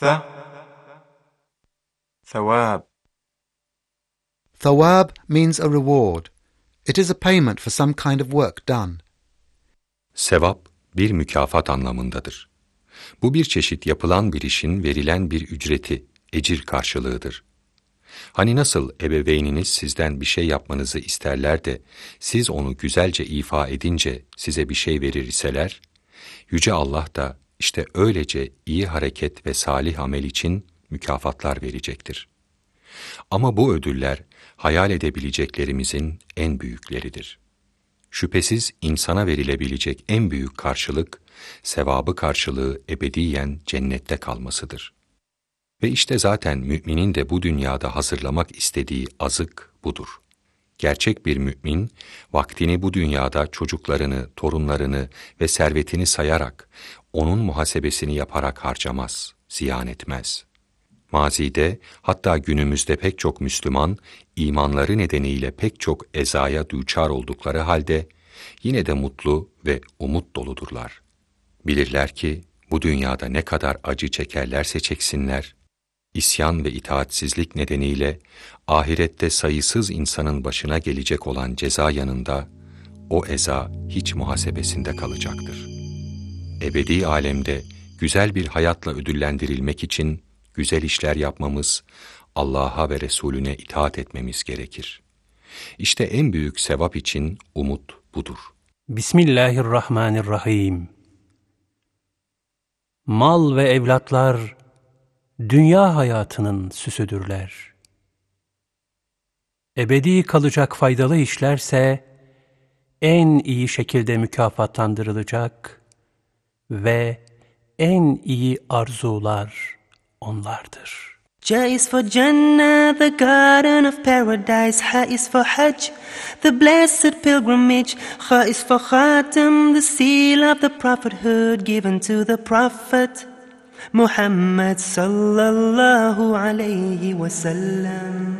ث ثواب Thawab means a reward. It is a payment for some kind of work done. Sevap bir mükafat anlamındadır. Bu bir çeşit yapılan bir işin verilen bir ücreti, ecir karşılığıdır. Hani nasıl ebeveyniniz sizden bir şey yapmanızı isterler de siz onu güzelce ifa edince size bir şey verir iseler, Yüce Allah da işte öylece iyi hareket ve salih amel için mükafatlar verecektir. Ama bu ödüller hayal edebileceklerimizin en büyükleridir. Şüphesiz insana verilebilecek en büyük karşılık, sevabı karşılığı ebediyen cennette kalmasıdır. Ve işte zaten müminin de bu dünyada hazırlamak istediği azık budur. Gerçek bir mümin, vaktini bu dünyada çocuklarını, torunlarını ve servetini sayarak, onun muhasebesini yaparak harcamaz, ziyan etmez. Mazide, hatta günümüzde pek çok Müslüman, imanları nedeniyle pek çok ezaya düçar oldukları halde, yine de mutlu ve umut doludurlar. Bilirler ki, bu dünyada ne kadar acı çekerlerse çeksinler, isyan ve itaatsizlik nedeniyle ahirette sayısız insanın başına gelecek olan ceza yanında o eza hiç muhasebesinde kalacaktır. Ebedi alemde güzel bir hayatla ödüllendirilmek için güzel işler yapmamız, Allah'a ve Resulüne itaat etmemiz gerekir. İşte en büyük sevap için umut budur. Bismillahirrahmanirrahim. Mal ve evlatlar dünya hayatının süsüdürler. Ebedi kalacak faydalı işlerse en iyi şekilde mükafatlandırılacak ve en iyi arzular onlardır. J is for Jannah, the garden of paradise. Ha is for Hajj, the blessed pilgrimage. Kha is for Khatam, the seal of the prophethood given to the prophet محمد صلى الله عليه وسلم.